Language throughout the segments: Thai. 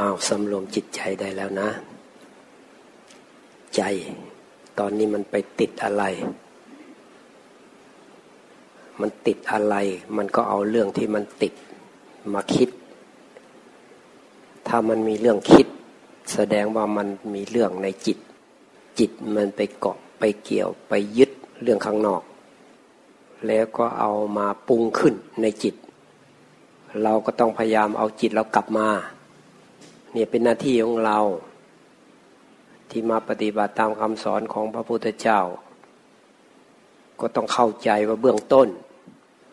อ้าวสำรวมจิตใจได้แล้วนะ ใจ ตอนนี้มันไปติดอะไร มันติดอะไร มันก็เอาเรื่องที่มันติดมาคิด ถ้ามันมีเรื่องคิด แสดงว่ามันมีเรื่องในจิต จิตมันไปเกาะไปเกี่ยวไปยึดเรื่องข้างนอก แล้วก็เอามาปรุงขึ้นในจิต เราก็ต้องพยายามเอาจิตเรากลับมา เนี่ยเป็นหน้าที่ของเรา ที่มาปฏิบัติตามคำสอนของพระพุทธเจ้า ก็ต้องเข้าใจว่าเบื้องต้น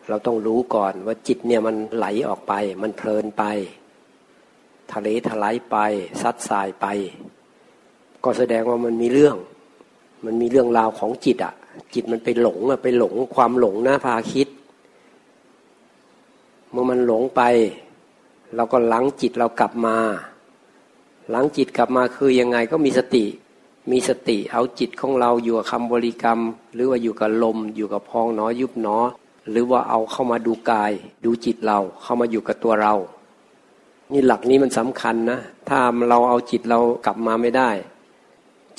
เราต้องรู้ก่อนว่าจิตเนี่ยมันไหลออกไป มันเพลินไป ทะเลถลายไปซัดสายไป ก็แสดงว่ามันมีเรื่อง มันมีเรื่องราวของจิตอะจิตมันไปหลงอะไปหลงความหลงนะพาคิด เมื่อมันหลงไปเราก็ลังจิตเรากลับมา หลังจิตกลับมาคือยังไงก็มีสติ มีสติเอาจิตของเราอยู่กับคำบริกรรม หรือว่าอยู่กับลม อยู่กับพองน้อยุบน้อหรือว่าเอาเข้ามาดูกาย ดูจิตเราเข้ามาอยู่กับตัวเรา นี่หลักนี้มันสำคัญนะ ถ้าเราเอาจิตเรากลับมาไม่ได้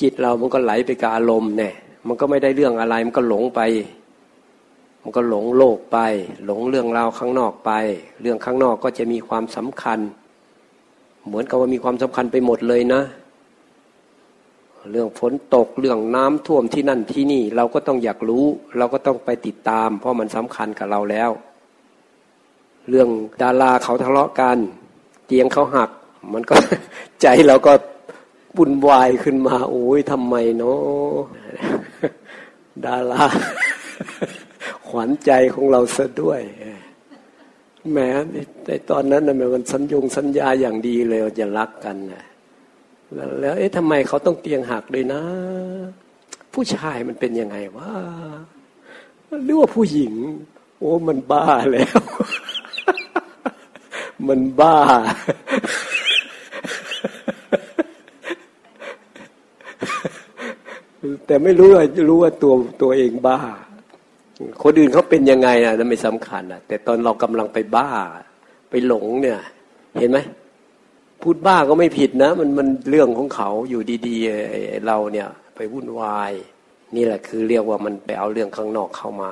จิตเรามันก็ไหลไปกับอารมณ์เนี่ยมันก็ไม่ได้เรื่องอะไรมันก็หลงไป มันก็หลงโลกไป หลงเรื่องราวข้างนอกไป เรื่องข้างนอกก็จะมีความสำคัญ เหมือนกับว่ามีความสำคัญไปหมดเลยนะ เรื่องฝนตกเรื่องน้ำท่วมที่นั่นที่นี่ เราก็ต้องอยากรู้ เราก็ต้องไปติดตาม เพราะมันสำคัญกับเราแล้ว เรื่องดาราเขาทะเลาะกัน เตียงเขาหัก มันก็ใจเราก็บุญวายขึ้นมา โอ้ยทำไมเนาะดาราขวัญใจของเราซะด้วย แม้ในตอนนั้นนะมันสัญญงสัญญาอย่างดีเลยจะรักกันนะแล้วเอ๊ะทำไมเขาต้องเตียงหักเลยนะ ผู้ชายมันเป็นยังไงวะหรือว่าผู้หญิง โอ้มันบ้าแล้ว มันบ้า แต่ไม่รู้ว่ารู้ว่าตัวตัวเองบ้า คนอื่นเขาเป็นยังไงนะนั่นไม่สำคัญนะแต่ตอนเรากำลังไปบ้า ไปหลงเนี่ย เห็นไหมพูดบ้าก็ไม่ผิดนะ มันมันเรื่องของเขาอยู่ดีๆเราเนี่ย ไปวุ่นวาย นี่แหละคือเรียกว่ามันไปเอาเรื่องข้างนอกเข้ามา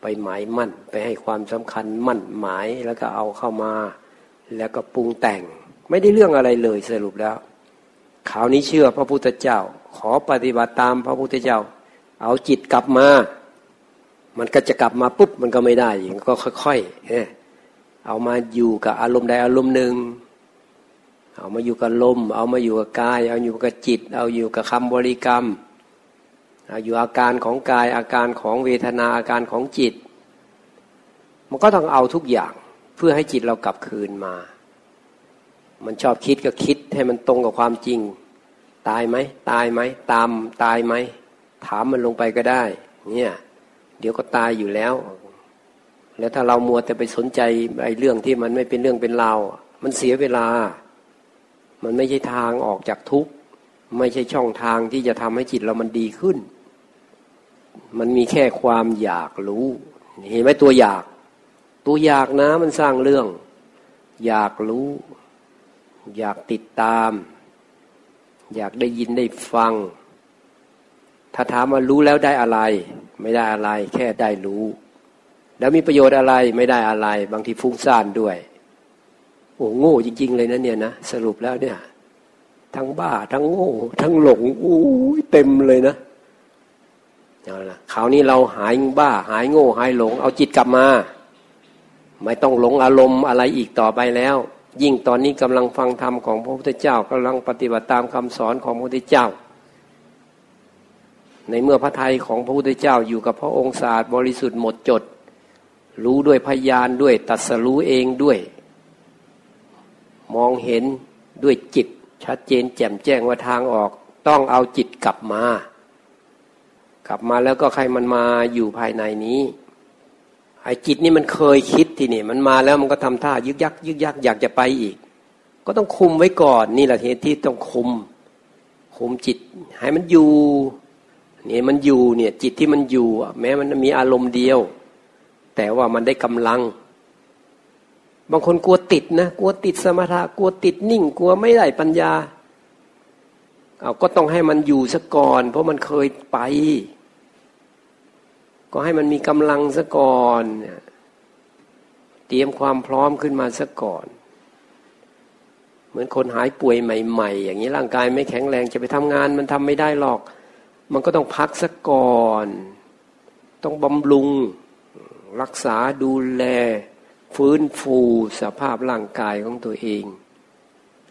ไปหมายมั่น ไปให้ความสำคัญมั่นหมายแล้วก็เอาเข้ามา แล้วก็ปรุงแต่ง ไม่ได้เรื่องอะไรเลยสรุปแล้วข่าวนี้เชื่อพระพุทธเจ้า ขอปฏิบัติตามพระพุทธเจ้า เอาจิตกลับมา มันก็จะกลับมาปุ๊บมันก็ไม่ได้อย่างก็ค่อยๆเอามาอยู่กับอารมณ์ใดอารมณ์หนึ่ง เอามาอยู่กับลม เอามาอยู่กับกาย เอาอยู่กับจิต เอาอยู่กับคำบริกรรม เอาอยู่อาการของกายอาการของเวทนาอาการของจิต มันก็ต้องเอาทุกอย่างเพื่อให้จิตเรากลับคืนมา มันชอบคิดก็คิดให้มันตรงกับความจริง ตายไหมตายไหมตามตายไหม ถามมันลงไปก็ได้ เนี่ย เดี๋ยวก็ตายอยู่แล้ว แล้วถ้าเรามัวแต่ไปสนใจไอ้เรื่องที่มันไม่เป็นเรื่องเป็นราวมันเสียเวลา มันไม่ใช่ทางออกจากทุกข์ไม่ใช่ช่องทางที่จะทำให้จิตเรามันดีขึ้น มันมีแค่ความอยากรู้ เห็นไหมตัวอยาก ตัวอยากนะมันสร้างเรื่อง อยากรู้ อยากติดตาม อยากได้ยินได้ฟัง ถ้าถามว่ารู้แล้วได้อะไร ไม่ได้อะไร แค่ได้รู้ แล้วมีประโยชน์อะไรไม่ได้อะไร บางทีฟุ้งซ่านด้วยโอ้โง่จริง ๆ เลยนะเนี่ยนะสรุปแล้วเนี่ย ทั้งบ้าทั้งโง่ ทั้งหลงอู้เต็มเลยนะเอาละคราวนี้เราหายบ้า หายโง่ หายหลง เอาจิตกลับมา ไม่ต้องหลงอารมณ์อะไรอีกต่อไปแล้ว ยิ่งตอนนี้กำลังฟังธรรมของพระพุทธเจ้ากำลังปฏิบัติตามคำสอนของพระพุทธเจ้า ในเมื่อพระทัยของพระพุทธเจ้าอยู่กับพระองค์ศาสตร์บริสุทธิ์หมดจด รู้ด้วยพยานด้วยตัดสรู้เองด้วย มองเห็นด้วยจิต ชัดเจนแจ่มแจ้งว่าทางออก ต้องเอาจิตกลับมา กลับมาแล้วก็ใครมันมาอยู่ภายในนี้ไอ้จิตนี่มันเคยคิดทีนี่ มันมาแล้วมันก็ทำท่ายึกยักยึกยักอยากจะไปอีก ก็ต้องคุมไว้ก่อนนี่แหละเหตุที่ต้องคุม คุมจิต ให้มันอยู่ นี่มันอยู่เนี่ยจิตที่มันอยู่แม้มันมีอารมณ์เดียว แต่ว่ามันได้กำลัง บางคนกลัวติดนะกลัวติดสมถะกลัวติดนิ่ง กลัวไม่ได้ปัญญาเอาก็ต้องให้มันอยู่ซะก่อน เพราะมันเคยไป ก็ให้มันมีกำลังซะก่อนเตรียมความพร้อมขึ้นมาซะก่อน เหมือนคนหายป่วยใหม่ ๆ อย่างนี้ร่างกายไม่แข็งแรงจะไปทำงานมันทำไม่ได้หรอก มันก็ต้องพักซะก่อน ต้องบำรุง รักษาดูแล ฟื้นฟูสภาพร่างกายของตัวเอง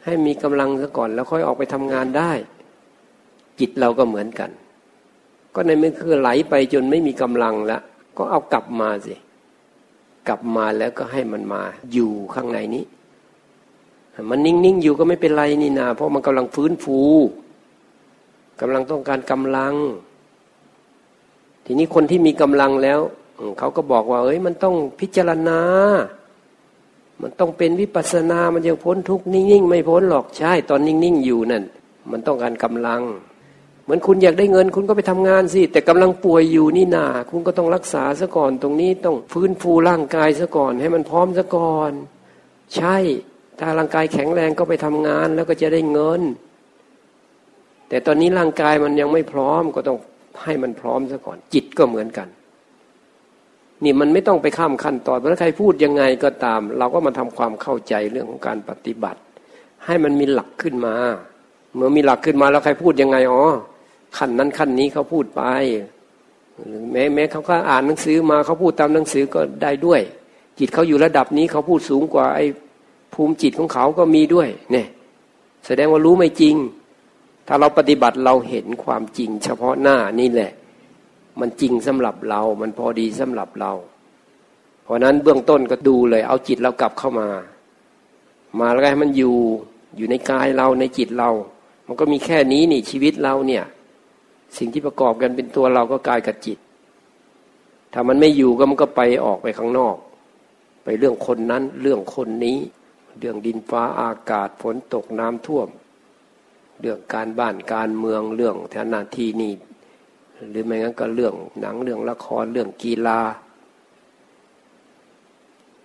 ให้มีกำลังซะก่อนแล้วค่อยออกไปทำงานได้ จิตเราก็เหมือนกัน ก็ในเมื่อคือไหลไปจนไม่มีกำลังแล้ว ก็เอากลับมาสิ กลับมาแล้วก็ให้มันมาอยู่ข้างในนี้ มันนิ่งๆอยู่ก็ไม่เป็นไรนี่นา เพราะมันกำลังฟื้นฟู กำลังต้องการกำลัง ทีนี้คนที่มีกำลังแล้วเขาก็บอกว่า เอ้ย มันต้องพิจารณา มันต้องเป็นวิปัสสนา มันยังพ้นทุกนิ่งๆไม่พ้นหรอกใช่ ตอนนิ่งๆอยู่นั่น มันต้องการกำลัง เหมือนคุณอยากได้เงิน คุณก็ไปทำงานสิ แต่กำลังป่วยอยู่นี่นา คุณก็ต้องรักษาซะก่อน ตรงนี้ต้องฟื้นฟูร่างกายซะก่อน ให้มันพร้อมซะก่อน ใช่ ถ้าร่างกายแข็งแรงก็ไปทำงานแล้วก็จะได้เงิน แต่ตอนนี้ร่างกายมันยังไม่พร้อมก็ต้องให้มันพร้อมซะก่อน จิตก็เหมือนกัน นี่มันไม่ต้องไปข้ามขั้นตอนเพราะใครพูดยังไงก็ตาม เราก็มาทำความเข้าใจเรื่องของการปฏิบัติ ให้มันมีหลักขึ้นมา เมื่อมีหลักขึ้นมาแล้วใครพูดยังไงอ๋อขั้นนั้นขั้นนี้เขาพูดไปแม้แม้เขาก็อ่านหนังสือมาเขาพูดตามหนังสือก็ได้ด้วย จิตเขาอยู่ระดับนี้เขาพูดสูงกว่าไอ้ภูมิจิตของเขาก็มีด้วย เนี่ย แสดงว่ารู้ไม่จริง ถ้าเราปฏิบัติเราเห็นความจริง เฉพาะหน้านี่แหละ มันจริงสำหรับเรา มันพอดีสำหรับเรา เพราะนั้นเบื้องต้นก็ดูเลย เอาจิตเรากลับเข้ามา มาแล้วให้มันอยู่อยู่ในกายเราในจิตเรา มันก็มีแค่นี้นี่ชีวิตเราเนี่ย สิ่งที่ประกอบกันเป็นตัวเราก็กายกับจิต ถ้ามันไม่อยู่ก็มันก็ไปออกไปข้างนอก ไปเรื่องคนนั้นเรื่องคนนี้ เรื่องดินฟ้าอากาศฝนตกน้ำท่วม เรื่องการบ้านการเมืองเรื่องฐานาที่นี่ หรือไม่งั้นก็เรื่องหนังเรื่องละครเรื่องกีฬา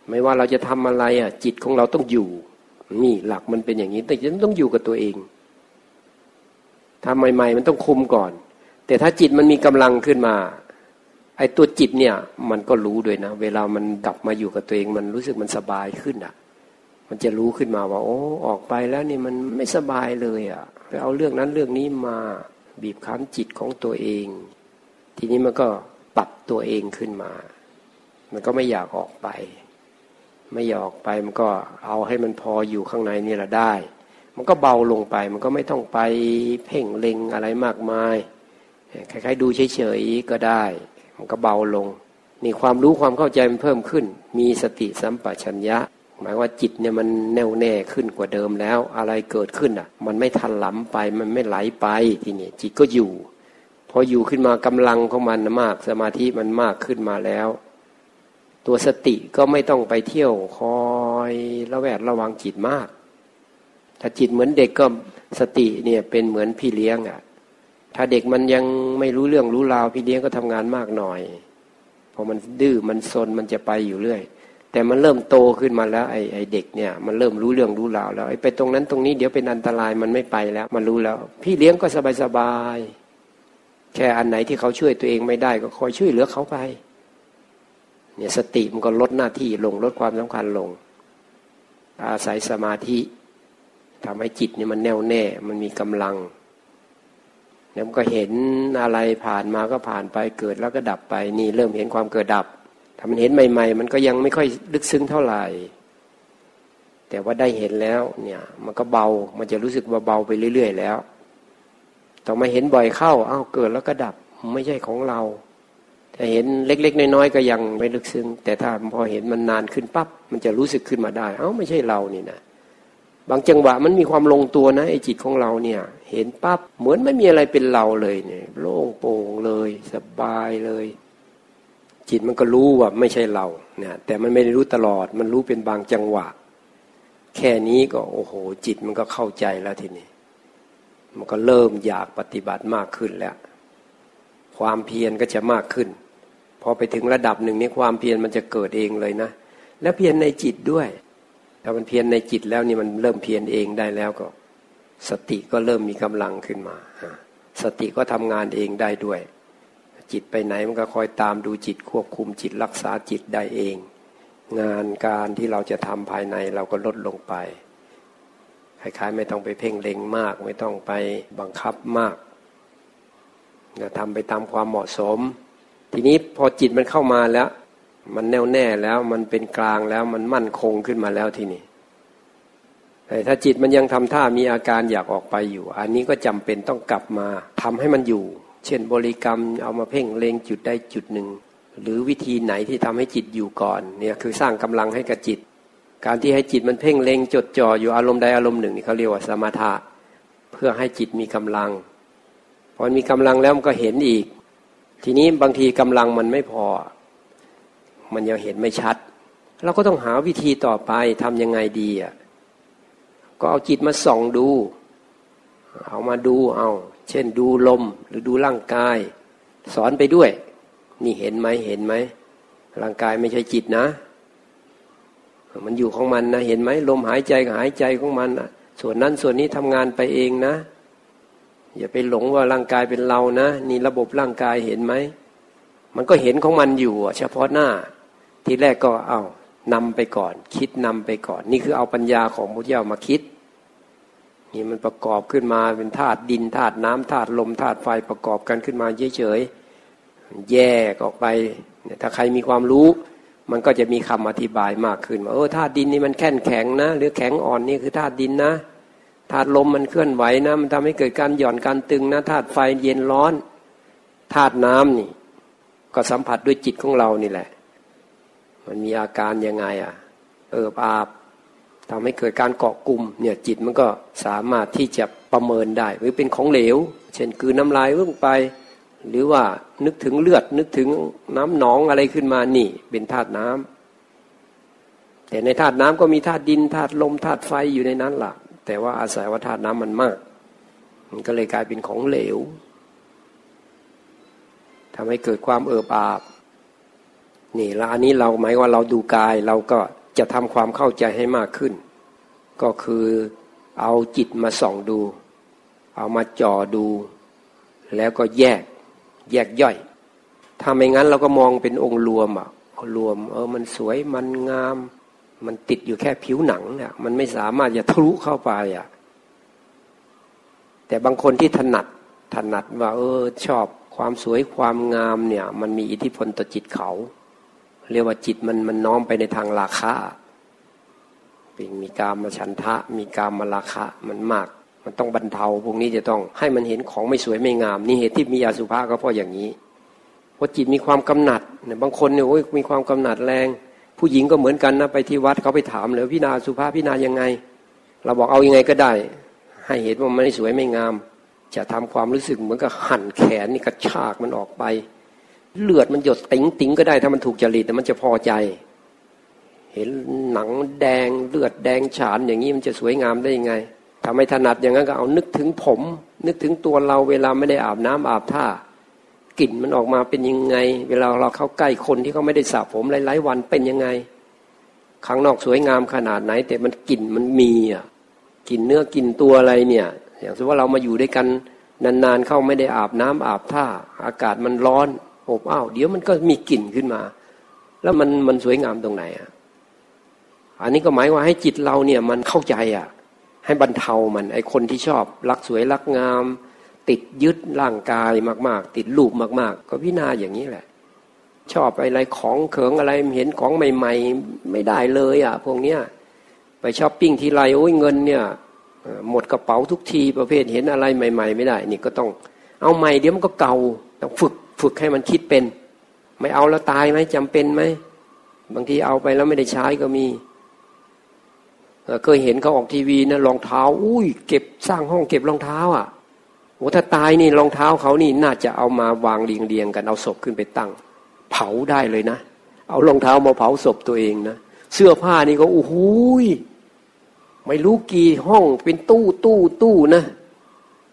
ไม่ว่าเราจะทำอะไรอะ จิตของเราต้องอยู่ นี่หลักมันเป็นอย่างนี้แต่ยังต้องอยู่กับตัวเองทำใหม่ ๆ มันต้องคุมก่อน แต่ถ้าจิตมันมีกำลังขึ้นมา ไอ้ตัวจิตเนี่ย มันก็รู้ด้วยนะ เวลามันกลับมาอยู่กับตัวเอง มันรู้สึกมันสบายขึ้นอะ มันจะรู้ขึ้นมาว่า โอ้ออกไปแล้วนี่มันไม่สบายเลยอะ ไปเอาเรื่องนั้นเรื่องนี้มาบีบคั้นจิตของตัวเอง ทีนี้มันก็ปรับตัวเองขึ้นมา มันก็ไม่อยากออกไป ไม่อยากออกไปมันก็เอาให้มันพออยู่ข้างในนี่แหละได้ มันก็เบาลงไป มันก็ไม่ต้องไปเพ่งเล็งอะไรมากมายคล้ายๆดูเฉยๆก็ได้ มันก็เบาลงนี่ความรู้ความเข้าใจมันเพิ่มขึ้น มีสติสัมปชัญญะ หมายว่าจิตเนี่ยมันแน่วแน่ขึ้นกว่าเดิมแล้ว อะไรเกิดขึ้นอะ มันไม่ทันหลำไปมันไม่ไหลไปทีนี้จิตก็อยู่พออยู่ขึ้นมากำลังของมันมาก สมาธิมันมากขึ้นมาแล้ว ตัวสติก็ไม่ต้องไปเที่ยวคอยระแวดระวังจิตมาก ถ้าจิตเหมือนเด็กก็สติเนี่ยเป็นเหมือนพี่เลี้ยงอะถ้าเด็กมันยังไม่รู้เรื่องรู้ราวพี่เลี้ยงก็ทำงานมากหน่อยพอมันดื้อมันซนมันจะไปอยู่เรื่อย แต่มันเริ่มโตขึ้นมาแล้วไอ้ไอ้เด็กเนี่ยมันเริ่มรู้เรื่องรู้ราวแล้วไอ้ไปตรงนั้นตรงนี้เดี๋ยวเป็นอันตรายมันไม่ไปแล้ว มันรู้แล้ว พี่เลี้ยงก็สบายสบายแค่อันไหนที่เขาช่วยตัวเองไม่ได้ก็คอยช่วยเหลือเขาไป เนี่ยสติมันก็ลดหน้าที่ลงลดความสำคัญลง อาศัยสมาธิทำให้จิตเนี่ยมันแน่วแน่มันมีกำลังแล้วมันก็เห็นอะไรผ่านมาก็ผ่านไปเกิดแล้วก็ดับไป นี่เริ่มเห็นความเกิดดับ ถ้ามันเห็นใหม่ ๆ มันก็ยังไม่ค่อยลึกซึ้งเท่าไหร่ แต่ว่าได้เห็นแล้วเนี่ย มันก็เบา มันจะรู้สึกว่าเบาไปเรื่อย ๆ แล้ว ต่อมาเห็นบ่อยเข้าอ้าวเกิดแล้วก็ดับไม่ใช่ของเราแต่เห็นเล็ก ๆ น้อยๆก็ยังไม่ลึกซึ้ง แต่ถ้าพอเห็นมันนานขึ้นปั๊บมันจะรู้สึกขึ้นมาได้ เอ้าไม่ใช่เรานี่นะบางจังหวะมันมีความลงตัวนะไอ้จิตของเราเนี่ย เห็นปั๊บเหมือนไม่มีอะไรเป็นเราเลยเนี่ย โล่งโปร่งเลย สบายเลย จิตมันก็รู้ว่าไม่ใช่เราเนี่ยแต่มันไม่ได้รู้ตลอด มันรู้เป็นบางจังหวะ แค่นี้ก็โอ้โห จิตมันก็เข้าใจแล้วทีนี้ มันก็เริ่มอยากปฏิบัติมากขึ้นแล้ว ความเพียรก็จะมากขึ้น พอไปถึงระดับหนึ่งนี้ความเพียรมันจะเกิดเองเลยนะ แล้วเพียรในจิตด้วยถ้ามันเพียรในจิตแล้วนี่มันเริ่มเพียรเองได้แล้วก็ สติก็เริ่มมีกำลังขึ้นมา สติก็ทำงานเองได้ด้วย จิตไปไหนมันก็คอยตามดูจิตควบคุมจิตรักษาจิตได้เอง งานการที่เราจะทำภายในเราก็ลดลงไปคล้ายๆไม่ต้องไปเพ่งเล็งมาก ไม่ต้องไปบังคับมากจะทำไปตามความเหมาะสม ทีนี้พอจิตมันเข้ามาแล้ว มันแน่วแน่แล้วมันเป็นกลางแล้วมันมั่นคงขึ้นมาแล้วทีนี้แต่ถ้าจิตมันยังทำท่ามีอาการอยากออกไปอยู่ อันนี้ก็จำเป็นต้องกลับมาทำให้มันอยู่ เช่นบริกรรมเอามาเพ่งเล็งจุดได้จุดหนึ่ง หรือวิธีไหนที่ทำให้จิตอยู่ก่อนเนี่ยคือสร้างกำลังให้กับจิต การที่ให้จิตมันเพ่งเล็งจดจ่ออยู่อารมณ์ใดอารมณ์หนึ่งนี่เขาเรียกว่าสมถะเพื่อให้จิตมีกำลังพอมีกำลังแล้วมันก็เห็นอีก ทีนี้บางทีกำลังมันไม่พอ มันยังเห็นไม่ชัด เราก็ต้องหาวิธีต่อไปทำยังไงดีอะก็เอาจิตมาส่องดู เอามาดูเอา เช่นดูลมหรือดูร่างกาย สอนไปด้วย นี่เห็นไหมเห็นไหมร่างกายไม่ใช่จิตนะ มันอยู่ของมันนะเห็นไหมลมหายใจกับหายใจของมันนะส่วนนั้นส่วนนี้ทำงานไปเองนะ อย่าไปหลงว่าร่างกายเป็นเรานะ นี่ระบบร่างกายเห็นไหมมันก็เห็นของมันอยู่เฉพาะหน้า ทีแรกก็เอานำไปก่อน คิดนำไปก่อน นี่คือเอาปัญญาของพุทธเจ้ามาคิด นี่มันประกอบขึ้นมาเป็นธาตุดินธาตุน้ำธาตุลมธาตุไฟประกอบกันขึ้นมาเฉยๆแยกออกไปเนี่ยถ้าใครมีความรู้ มันก็จะมีคำอธิบายมากขึ้นว่าเออธาตุดินนี่มันแข็งแข็งนะ หรือแข็งอ่อนนี่คือธาตุดินนะธาตุลมมันเคลื่อนไหวนะ มันทำให้เกิดการหย่อนการตึงนะธาตุไฟเย็นร้อนธาตุน้ำนี่ ก็สัมผัสด้วยจิตของเรานี่แหละ มันมีอาการยังไง อะ เอออาบ ทำให้เกิดการเกาะกลุ่มเนี่ยจิตมันก็สามารถที่จะประเมินได้ หรือเป็นของเหลว เช่นคือน้ำลายลงไป หรือว่านึกถึงเลือดนึกถึงน้ำหนองอะไรขึ้นมานี่ เป็นธาตุน้ำแต่ในธาตุน้ำก็มีธาตุดินธาตุลมธาตุไฟอยู่ในนั้นล่ะ แต่ว่าอาศัยว่าธาตุน้ำมันมาก มันก็เลยกลายเป็นของเหลวทำให้เกิดความเอิบอาบนี่แล้วอันนี้เราหมายว่าเราดูกายเราก็ จะทำความเข้าใจให้มากขึ้น ก็คือเอาจิตมาส่องดู เอามาจ่อดู แล้วก็แยกแยกย่อย ถ้าไม่งั้นเราก็มองเป็นองค์รวมอะรวม เออมันสวยมันงาม มันติดอยู่แค่ผิวหนังเนี่ยมันไม่สามารถจะทะลุเข้าไปอะแต่บางคนที่ถนัดถนัดว่า เออชอบความสวยความงามเนี่ย มันมีอิทธิพลต่อจิตเขา เรียกว่าจิตมันมันน้อมไปในทางราคะเป็นมีกามมาฉันทะ มีกามมาราคะมันมาก มันต้องบรรเทาพวกนี้จะต้องให้มันเห็นของไม่สวยไม่งาม นี่เหตุที่มีอาสุภะก็เพราะอย่างนี้เพราะจิตมีความกำหนัดเนี่ยบางคนเนี่ยโอ้ยมีความกำหนัดแรง ผู้หญิงก็เหมือนกันนะไปที่วัดเขาไปถามเลยพี่นาสุภาพพี่นายังไง เราบอกเอายังไงก็ได้ ให้เห็นว่ามันไม่สวยไม่งาม จะทำความรู้สึกเหมือนกับหั่นแขนนี่กระชากมันออกไป เลือดมันหยดติ๋งติ๋งก็ได้ถ้ามันถูกจริตแต่มันจะพอใจ เห็นหนังแดงเลือดแดงฉานอย่างนี้มันจะสวยงามได้ยังไงทำให้ถนัดอย่างนั้นก็เอานึกถึงผม นึกถึงตัวเราเวลาไม่ได้อาบน้ำอาบท่ากลิ่นมันออกมาเป็นยังไง เวลาเราเข้าใกล้คนที่เขาไม่ได้สระผมหลายๆวันเป็นยังไงข้างนอกสวยงามขนาดไหน แต่มันกลิ่นมันมีอะกลิ่นเนื้อกลิ่นตัวอะไรเนี่ย อย่างเช่นว่าเรามาอยู่ด้วยกันนานๆเข้าไม่ได้อาบน้ำอาบท่า อากาศมันร้อน อบอ้าวเดี๋ยวมันก็มีกลิ่นขึ้นมา แล้วมันมันสวยงามตรงไหนอะอันนี้ก็หมายว่าให้จิตเราเนี่ยมันเข้าใจอะ ให้บรรเทามันไอคนที่ชอบ รักสวยรักงาม ติดยึดร่างกายมาก ๆ ติดรูปมาก ๆ ก็พิจารณาอย่างนี้แหละ ชอบอะไรของเขิงอะไรเห็นของใหม่ ๆ ไม่ได้เลยอะ พวกเนี้ยไปช้อปปิ้งทีไรโอ้ยเงินเนี่ยหมดกระเป๋าทุกทีประเภทเห็นอะไรใหม่ ๆ ไม่ได้ นี่ก็ต้องเอาใหม่เดี๋ยวมันก็เก่าต้องฝึก ฝึกให้มันคิดเป็น ไม่เอาแล้วตายไหมจำเป็นไหมบางทีเอาไปแล้วไม่ได้ใช้ก็มีเคยเห็นเขาออกทีวีนะรองเท้า อุ้ย เก็บสร้างห้องเก็บรองเท้า อะโอ้ถ้าตายนี่รองเท้าเขานี่น่าจะเอามาวางเรียงเรียงกันเอาศพขึ้นไปตั้ง เผาได้เลยนะเอารองเท้ามาเผาศพตัวเองนะเสื้อผ้านี่ก็โอ้โหไม่รู้กี่ห้องเป็นตู้ตู้ตู้นะ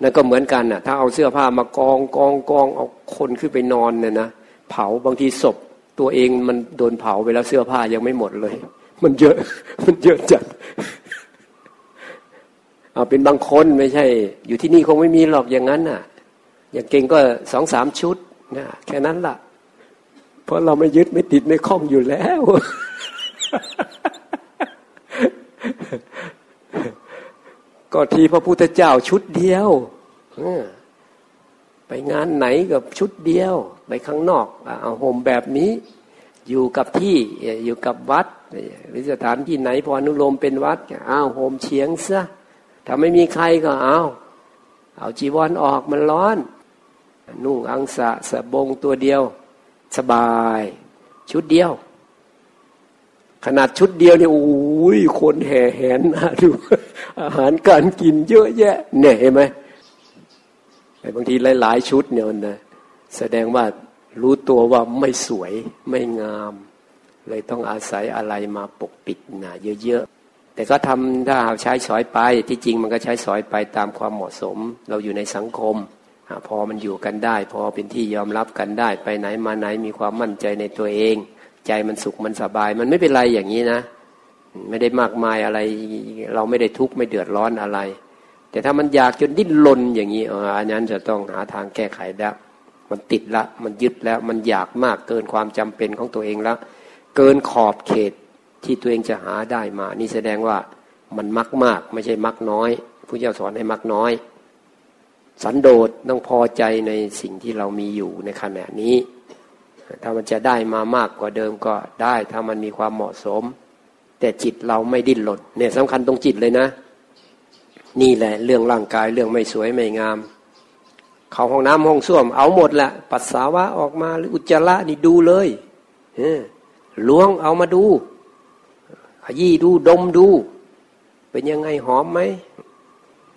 นั่นก็เหมือนกันน่ะ ถ้าเอาเสื้อผ้ามากองกองกองเอาคนขึ้นไปนอนเนี่ยนะเผาบางทีศพตัวเองมันโดนเผาไปแล้วเสื้อผ้ายังไม่หมดเลย มันเยอะมันเยอะจัดเอาเป็นบางคนไม่ใช่ อยู่ที่นี่คงไม่มีหรอกอย่างนั้นน่ะ อย่างเก่งก็สองสามชุดนะแค่นั้นละ่ะ เพราะเราไม่ยึดไม่ติดไม่คล้องอยู่แล้ว ก็ทีพระพุทธเจ้าชุดเดียวไปงานไหนกับชุดเดียว ไปข้างนอกเอาห่มแบบนี้ อยู่กับที่อยู่กับวัดหรือสถานที่ไหนพออนุโลมเป็นวัดอ้าวห่มเฉียงซะถ้าไม่มีใครก็เอาเอาจีวรอออกมันร้อน นุ่งอังสะสะบงตัวเดียว สบาย ชุดเดียว ขนาดชุดเดียวเนี่ยโอ้ยคนแห่แหนดูอาหารการกินเยอะแยะเนี่ยเห็นไหมบางทีหลาย ๆ ชุดเนี่ยนะแสดงว่ารู้ตัวว่าไม่สวยไม่งาม เลยต้องอาศัยอะไรมาปกปิดนะเยอะๆแต่ก็ทำถ้าใช้สอยไปที่จริงมันก็ใช้สอยไปตามความเหมาะสม เราอยู่ในสังคมพอมันอยู่กันได้ พอเป็นที่ยอมรับกันได้ ไปไหนมาไหนมีความมั่นใจในตัวเอง ใจมันสุขมันสบาย มันไม่เป็นไรอย่างนี้นะ ไม่ได้มากมายอะไร เราไม่ได้ทุกข์ไม่เดือดร้อนอะไร แต่ถ้ามันอยากจนดิ้นรนอย่างนี้อันนั้นจะต้องหาทางแก้ไขแล้วมันติดละ มันยึดแล้วมันอยากมากเกินความจำเป็นของตัวเองแล้วเกินขอบเขตที่ตัวเองจะหาได้มา นี่แสดงว่ามันมักมาก ไม่ใช่มักน้อยผู้เจ้าสอนให้มักน้อย สันโดษต้องพอใจในสิ่งที่เรามีอยู่ในขณะนี้ ถ้ามันจะได้มามากกว่าเดิมก็ได้ถ้ามันมีความเหมาะสม แต่จิตเราไม่ดิ้นรนเนี่ยสำคัญตรงจิตเลยนะ นี่แหละเรื่องร่างกายเรื่องไม่สวยไม่งาม เขาห้องน้ำห้องส้วม เอาหมดแหละปัสสาวะออกมาหรืออุจจาระนี่ดูเลยล้วงเอามาดูขยี้ดูดมดู เป็นยังไงหอมไหม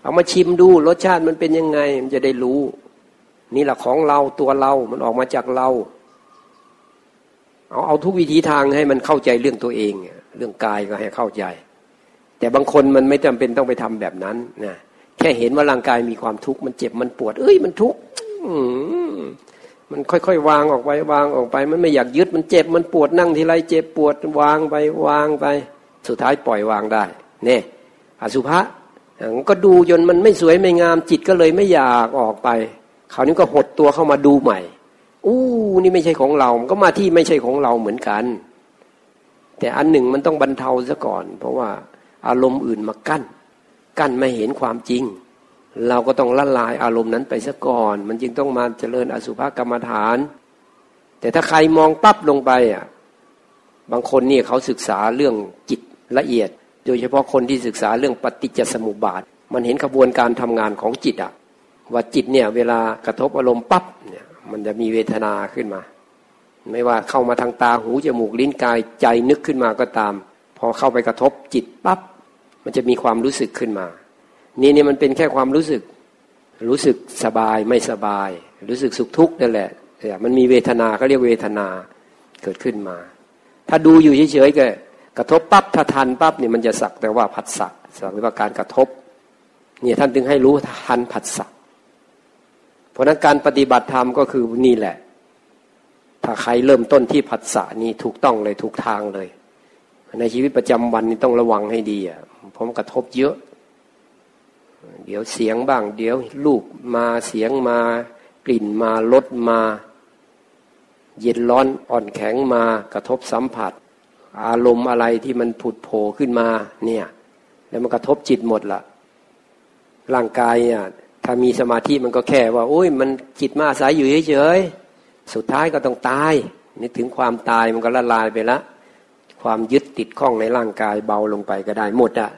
เอามาชิมดูรสชาติมันเป็นยังไง มันจะได้รู้ นี่แหละของเราตัวเรา มันออกมาจากเรา เอาเอาทุกวิธีทางให้มันเข้าใจเรื่องตัวเอง เรื่องกายก็ให้เข้าใจ แต่บางคนมันไม่จำเป็นต้องไปทำแบบนั้นนะแค่เห็นว่าร่างกายมีความทุกข์มันเจ็บมันปวด เอ้ยมันทุกข์มันค่อยๆวางออกไปวางออกไป มันไม่อยากยึดมันเจ็บมันปวดนั่งทีไรเจ็บปวดวางไปวางไป สุดท้ายปล่อยวางได้เนี่ยอสุภะก็ดูจนมันไม่สวยไม่งามจิตก็เลยไม่อยากออกไปคราวนี้ก็หดตัวเข้ามาดูใหม่ อู้นี่ไม่ใช่ของเรา มันก็มาที่ไม่ใช่ของเราเหมือนกัน แต่อันหนึ่งมันต้องบรรเทาซะก่อน เพราะว่าอารมณ์อื่นมากั้น กั้นไม่เห็นความจริง เราก็ต้องละลายอารมณ์นั้นไปซะก่อน มันจึงต้องมาเจริญอสุภกรรมฐาน แต่ถ้าใครมองปั๊บลงไปอะ บางคนนี่เขาศึกษาเรื่องจิตละเอียด โดยเฉพาะคนที่ศึกษาเรื่องปฏิจจสมุปบาท มันเห็นกระบวนการทำงานของจิตอะ ว่าจิตเนี่ยเวลากระทบอารมณ์ปั๊บเนี่ย มันจะมีเวทนาขึ้นมา ไม่ว่าเข้ามาทางตาหูจมูกลิ้นกายใจนึกขึ้นมาก็ตาม พอเข้าไปกระทบจิตปั๊บมันจะมีความรู้สึกขึ้นมา นี่นี่มันเป็นแค่ความรู้สึก รู้สึกสบายไม่สบาย รู้สึกสุขทุกข์นั่นแหละมันมีเวทนาเขาเรียกเวทนาเกิดขึ้นมา ถ้าดูอยู่เฉยๆก็กระทบปั๊บถ้าทันปั๊บเนี่ยมันจะสักแต่ว่าผัสสะสักแต่ว่าการกระทบเนี่ยท่านจึงให้รู้ทันผัสสะ ราะนั้นการปฏิบัติธรรมก็คือนี่แหละ ถ้าใครเริ่มต้นที่ผัสสะนี่ถูกต้องเลยถูกทางเลย ในชีวิตประจำวันนี่ต้องระวังให้ดีอะผมกระทบเยอะ เดี๋ยวเสียงบ้าง เดี๋ยวลูกมาเสียงมากลิ่นมารสมา เย็นร้อนอ่อนแข็งมากระทบสัมผัส อารมณ์อะไรที่มันผุดโผล่ขึ้นมาเนี่ย แล้วมันกระทบจิตหมดละ่ะร่างกายอะ ถ้ามีสมาธิมันก็แค่ว่าโอ้ยมันจิตมาอาศัยอยู่เฉยๆสุดท้ายก็ต้องตายนึกถึงความตายมันก็ละลายไปละ ความยึดติดข้องในร่างกายเบาลงไปก็ได้หมดอะ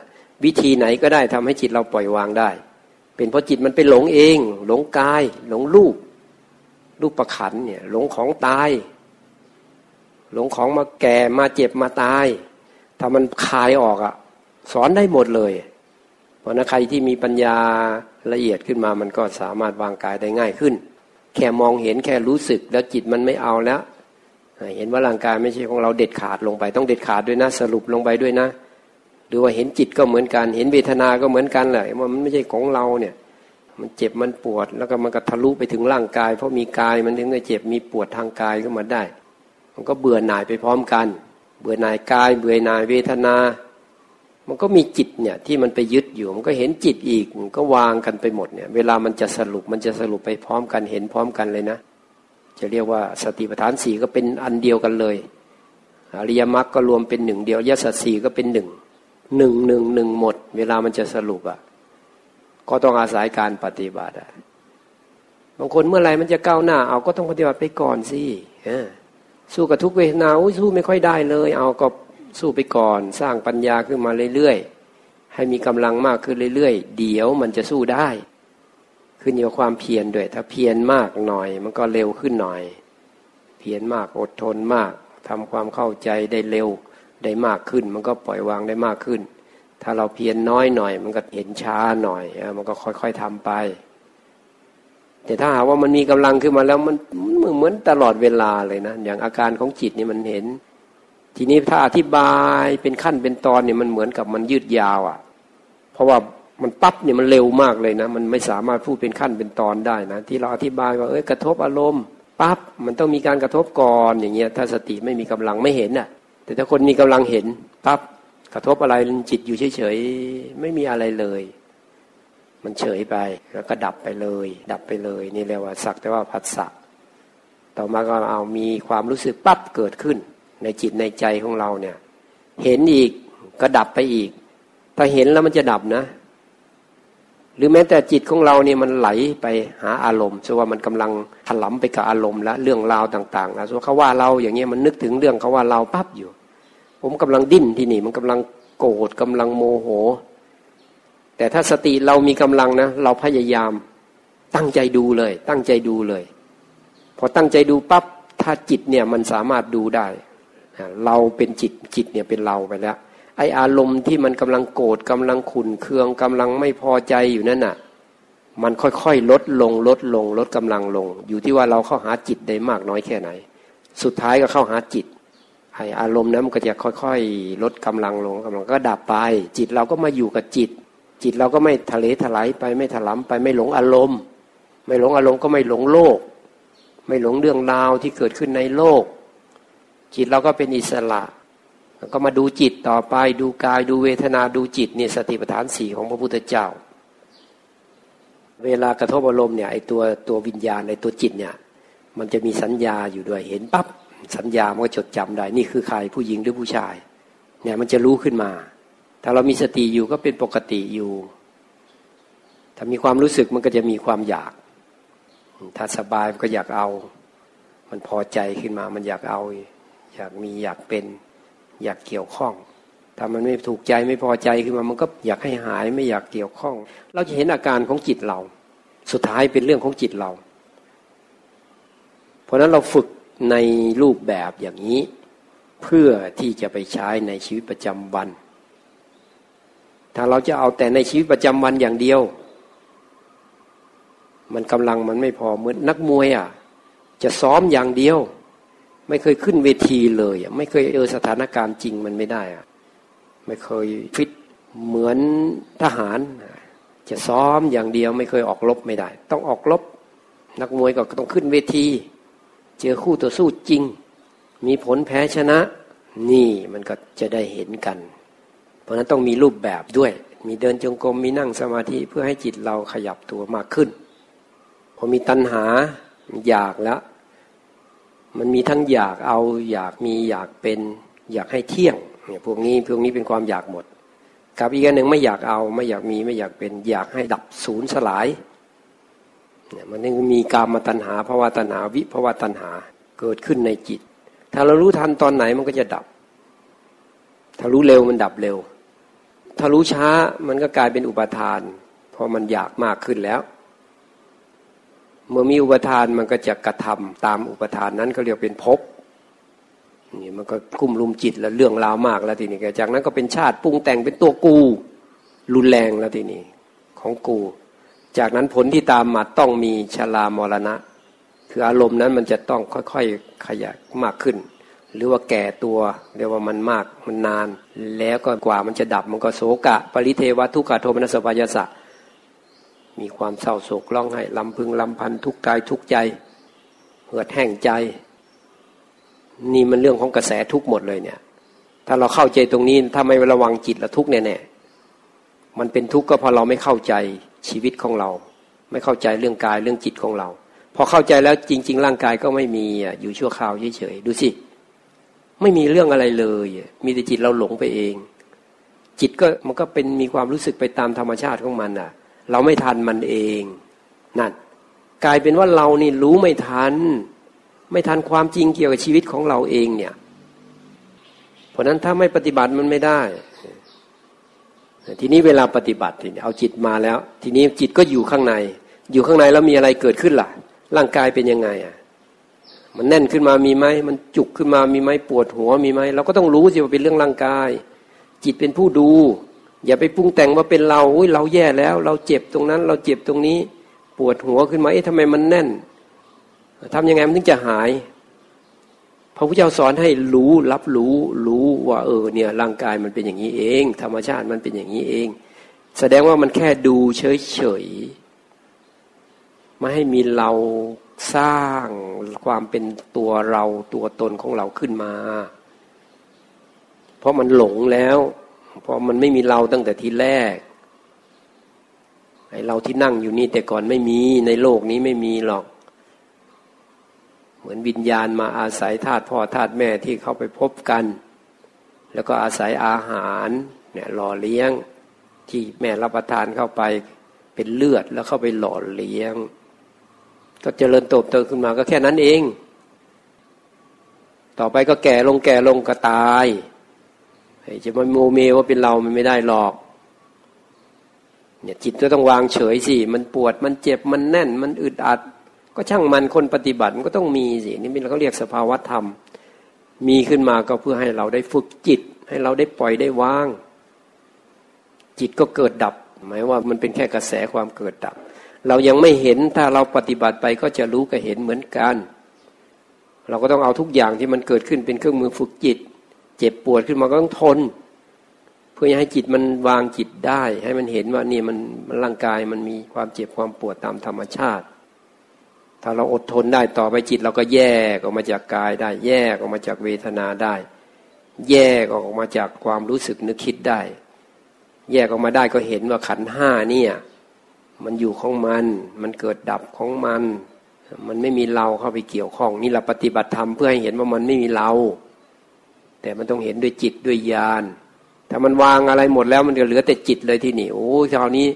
วิธีไหนก็ได้ทำให้จิตเราปล่อยวางได้ เป็นเพราะจิตมันไปหลงเอง หลงกาย หลงรูปรูปประขันเนี่ย หลงของตาย หลงของมาแก่มาเจ็บมาตาย ถ้ามันคลายออกอะสอนได้หมดเลย เพราะนะใครที่มีปัญญาละเอียดขึ้นมามันก็สามารถวางกายได้ง่ายขึ้น แค่มองเห็นแค่รู้สึกแล้วจิตมันไม่เอาแล้ว เห็นว่าร่างกายไม่ใช่ของเราเด็ดขาดลงไปต้องเด็ดขาดด้วยนะ สรุปลงไปด้วยนะ หรือว่าเห็นจิตก็เหมือนกัน เห็นเวทนา ก็เหมือนกันแหละว่ามันไม่ใช่ของเราเนี่ยมันเจ็บมันปวดแล้วก็มันก็ทะลุไปถึงร่างกาย เพราะมีกายมันถึงจะเจ็บมีปวดทางกายก็มาได้ มันก็เบื่อหน่ายไปพร้อมกัน เบื่อหน่ายกาย เบื่อหน่ายเวทนา มันก็มีจิตเนี่ยที่มันไปยึดอยู่ มันก็เห็นจิตอีกก็วางกันไปหมดเนี่ย เวลามันจะสรุปมันจะสรุปไปพร้อมกันเห็นพร้อมกันเลยนะ จะเรียกว่าสติปัฏฐานสี่ก็เป็นอันเดียวกันเลยอริยมรรคก็รวมเป็นหนึ่งเดียวยสัตสีก็เป็นหนึ่งหนึ่งหนึ่งหนึ่งหมด เวลามันจะสรุปอะ ก็ต้องอาศัยการปฏิบัติอะบางคนเมื่อไหร่มันจะก้าวหน้า เอาก็ต้องปฏิบัติไปก่อนสิสู้กับทุกเวทนาสู้ไม่ค่อยได้เลย เอาก็ สู้ไปก่อน สร้างปัญญาขึ้นมาเรื่อยๆ ให้มีกำลังมากขึ้นเรื่อยๆ เดี๋ยวมันจะสู้ได้ ขึ้นอยู่กับความเพียรด้วย ถ้าเพียรมากหน่อย มันก็เร็วขึ้นหน่อย เพียรมากอดทนมากทำความเข้าใจได้เร็วได้มากขึ้น มันก็ปล่อยวางได้มากขึ้น ถ้าเราเพียรนน้อยหน่อย มันก็เห็นช้าหน่อยมันก็ค่อยๆทำไป แต่ถ้าหาว่ามันมีกำลังขึ้นมาแล้วมันเหมือนตลอดเวลาเลยนะอย่างอาการของจิตนี่มันเห็น ทีนี้ถ้าอธิบายเป็นขั้นเป็นตอนเนี่ยมันเหมือนกับมันยืดยาวอะ่ะ เพราะว่ามันปั๊บเนี่ยมันเร็วมากเลยนะ มันไม่สามารถพูดเป็นขั้นเป็นตอนได้นะ ที่เราอธิบายว่าเอ้ยกระทบอารมณ์ปั๊บมันต้องมีการกระทบก่อนอย่างเงี้ยถ้าสติไม่มีกำลังไม่เห็นอะ แต่ถ้าคนมีกำลังเห็นปั๊บกระทบอะไรจิตอยู่เฉยๆไม่มีอะไรเลย มันเฉยไปแล้วก็ดับไปเลย ดับไปเลย นี่เรียกว่าสักแต่ว่าผัสสะต่อมาก็เอามีความรู้สึกปั๊บเกิดขึ้น ในจิตในใจของเราเนี่ย เห็นอีกก็ดับไปอีก ถ้าเห็นแล้วมันจะดับนะ หรือแม้แต่จิตของเราเนี่ยมันไหลไปหาอารมณ์เพราะว่ามันกำลังถลำไปกับอารมณ์และเรื่องราวต่างๆนะส่วนเขาว่าเราอย่างเงี้ยมันนึกถึงเรื่องเขาว่าเราปั๊บอยู่ ผมกำลังดิ้นที่นี่ มันกำลังโกรธกำลังโมโห แต่ถ้าสติเรามีกำลังนะเราพยายามตั้งใจดูเลย ตั้งใจดูเลย พอตั้งใจดูปั๊บถ้าจิตเนี่ยมันสามารถดูได้ เราเป็นจิตจิตเนี่ยเป็นเราไปแล้ว ไออารมณ์ที่มันกำลังโกรธกำลังขุนเคืองกำลังไม่พอใจอยู่นั่นน่ะ มันค่อยๆลดลงลดลงลดกำลังลง อยู่ที่ว่าเราเข้าหาจิตได้มากน้อยแค่ไหน สุดท้ายก็เข้าหาจิตไออารมณ์นั้นมันก็จะค่อยๆ ลดกำลังลงกำลังก็ดับไป จิตเราก็มาอยู่กับจิต จิตเราก็ไม่ทะเลถลายไปไม่ถลำไปไม่หลงอารมณ์ ไม่หลงอารมณ์ก็ไม่หลงโลก ไม่หลงเรื่องราวที่เกิดขึ้นในโลก จิตเราก็เป็นอิสระ ก็มาดูจิตต่อไปดูกายดูเวทนาดูจิตเนี่ยสติปัฏฐานสี่ของพระพุทธเจ้า เวลากระทบอารมณ์เนี่ยไอตัวตัววิญญาณในตัวจิตเนี่ยมันจะมีสัญญาอยู่ด้วยเห็นปับ๊บสัญญามันก็จดจำได้ นี่คือใครผู้หญิงหรือผู้ชายเนี่ยมันจะรู้ขึ้นมา ถ้าเรามีสติอยู่ก็เป็นปกติอยู่ ถ้ามีความรู้สึกมันก็จะมีความอยาก ถ้าสบายมันก็อยากเอา มันพอใจขึ้นมามันอยากเอา อยากมีอยากเป็นอยากเกี่ยวข้องถ้ามันไม่ถูกใจไม่พอใจขึ้นมามันก็อยากให้หายไม่อยากเกี่ยวข้อง เราจะเห็นอาการของจิตเรา สุดท้ายเป็นเรื่องของจิตเรา เพราะนั้นเราฝึกในรูปแบบอย่างนี้ เพื่อที่จะไปใช้ในชีวิตประจำวัน ถ้าเราจะเอาแต่ในชีวิตประจำวันอย่างเดียว มันกำลังมันไม่พอเหมือนนักมวยอะ จะซ้อมอย่างเดียว ไม่เคยขึ้นเวทีเลยไม่เคยเออสถานการณ์จริงมันไม่ได้อะไม่เคยฟิตเหมือนทหาร จะซ้อมอย่างเดียวไม่เคยออกรบไม่ได้ ต้องออกรบ นักมวยก็ต้องขึ้นเวที เจอคู่ต่อสู้จริง มีผลแพ้ชนะ นี่มันก็จะได้เห็นกัน เพราะนั้นต้องมีรูปแบบด้วย มีเดินจงกรมมีนั่งสมาธิเพื่อให้จิตเราขยับตัวมากขึ้น พอมีตัณหาอยากแล้ว มันมีทั้งอยากเอาอยากมีอยากเป็น อยากให้เที่ยงเนี่ยพวกนี้พวกนี้เป็นความอยากหมด กับอีกอันหนึ่งไม่อยากเอาไม่อยากมีไม่อยากเป็น อยากให้ดับศูนย์สลายเนี่ยมันยังมีกามมาตัณหาภาวะตัณหาวิภาวะตัณหาเกิดขึ้นในจิต ถ้าเรารู้ทันตอนไหนมันก็จะดับ ถ้ารู้เร็วมันดับเร็ว ถ้ารู้ช้ามันก็กลายเป็นอุปทาน เพราะมันอยากมากขึ้นแล้ว เมื่อมีอุปทานมันก็จะกระทำตามอุปทานนั้นก็เรียกเป็นภพนี่มันก็กุ้มลุมจิตแล้วเรื่องราวมากแล้วทีนี้จากนั้นก็เป็นชาติปรุงแต่งเป็นตัวกูรุนแรงแล้วทีนี้ของกู จากนั้นผลที่ตามมาต้องมีชรามรณะ คืออารมณ์นั้นมันจะต้องค่อยๆขยายมากขึ้น หรือว่าแก่ตัวเรียกว่ามันมากมันนาน แล้วก็กว่ามันจะดับมันก็โศกะ ปริเทวทุกขโทมนัสปายสะ มีความเศร้าโศกร้องไห้ลำพึงลำพันทุกกายทุกใจเหือดแห้งใจ นี่มันเรื่องของกระแสทุกหมดเลยเนี่ย ถ้าเราเข้าใจตรงนี้ถ้าไม่ระวังจิตละทุกแน่ๆมันเป็นทุกข์ก็เพราะเราไม่เข้าใจชีวิตของเรา ไม่เข้าใจเรื่องกายเรื่องจิตของเรา พอเข้าใจแล้วจริง ๆ ร่างกายก็ไม่มีอยู่ชั่วคราวเฉยๆดูสิไม่มีเรื่องอะไรเลย มีแต่จิตเราหลงไปเอง จิตก็มันก็เป็นมีความรู้สึกไปตามธรรมชาติของมันอะ เราไม่ทันมันเองนั่นกลายเป็นว่าเรานี่รู้ไม่ทัน ไม่ทันความจริงเกี่ยวกับชีวิตของเราเองเนี่ย เพราะนั้นถ้าไม่ปฏิบัติมันไม่ได้ ทีนี้เวลาปฏิบัติเอาจิตมาแล้ว ทีนี้จิตก็อยู่ข้างใน อยู่ข้างในแล้วมีอะไรเกิดขึ้นล่ะ ร่างกายเป็นยังไงอะมันแน่นขึ้นมามีไหมมันจุกขึ้นมามีไหมปวดหัวมีไหมเราก็ต้องรู้สิว่าเป็นเรื่องร่างกาย จิตเป็นผู้ดู อย่าไปปรุงแต่งว่าเป็นเราอุ้ยเราแย่แล้ว เราเจ็บตรงนั้น เราเจ็บตรงนี้ ปวดหัวขึ้นมาเอ๊ะทำไมมันแน่นทำยังไงมันถึงจะหาย พระพุทธเจ้าสอนให้รู้รับรู้รู้ว่าเออเนี่ยร่างกายมันเป็นอย่างนี้เอง ธรรมชาติมันเป็นอย่างนี้เอง แสดงว่ามันแค่ดูเฉยเฉยไม่ให้มีเราสร้างความเป็นตัวเราตัวตนของเราขึ้นมา เพราะมันหลงแล้ว เพราะมันไม่มีเราตั้งแต่ทีแรกไอเราที่นั่งอยู่นี่แต่ก่อนไม่มีในโลกนี้ไม่มีหรอก เหมือนวิญญาณมาอาศัยธาตุพ่อธาตุแม่ที่เข้าไปพบกัน แล้วก็อาศัยอาหารเนี่ยหล่อเลี้ยงที่แม่รับประทานเข้าไปเป็นเลือดแล้วเข้าไปหล่อเลี้ยง ก็เจริญโตบโตขึ้นมาก็แค่นั้นเอง ต่อไปก็แก่ลงแก่ลงก็ตาย จะมาโมเมว่าเป็นเรามันไม่ได้หรอก เนี่ยจิตก็ต้องวางเฉยสิ มันปวดมันเจ็บมันแน่น มันอึดอัด ก็ช่างมันคนปฏิบัติมันก็ต้องมีสินี่เป็นเขาเรียกสภาวธรรม มีขึ้นมาก็เพื่อให้เราได้ฝึกจิต ให้เราได้ปล่อยได้วาง จิตก็เกิดดับ หมายว่ามันเป็นแค่กระแสความเกิดดับ เรายังไม่เห็นถ้าเราปฏิบัติไปก็จะรู้กับเห็นเหมือนกัน เราก็ต้องเอาทุกอย่างที่มันเกิดขึ้นเป็นเครื่องมือฝึกจิต เจ็บปวดขึ้นมาก็ต้องทน เพื่อให้จิตมันวางจิตได้ ให้มันเห็นว่านี่มันมันร่างกายมันมีความเจ็บความปวดตามธรรมชาติ ถ้าเราอดทนได้ต่อไปจิตเราก็แยกออกมาจากกายได้ แยกออกมาจากเวทนาได้ แยกออกมาจากความรู้สึกนึกคิดได้ แยกออกมาได้ก็เห็นว่าขันห้าเนี่ยมันอยู่ของมัน มันเกิดดับของมัน มันไม่มีเราเข้าไปเกี่ยวข้อง นี่เราปฏิบัติธรรมเพื่อให้เห็นว่ามันไม่มีเรา แต่มันต้องเห็นด้วยจิตด้วยญาณถ้ามันวางอะไรหมดแล้วมันจะเหลือแต่จิตเลยที่นี่โอ้คราวนี้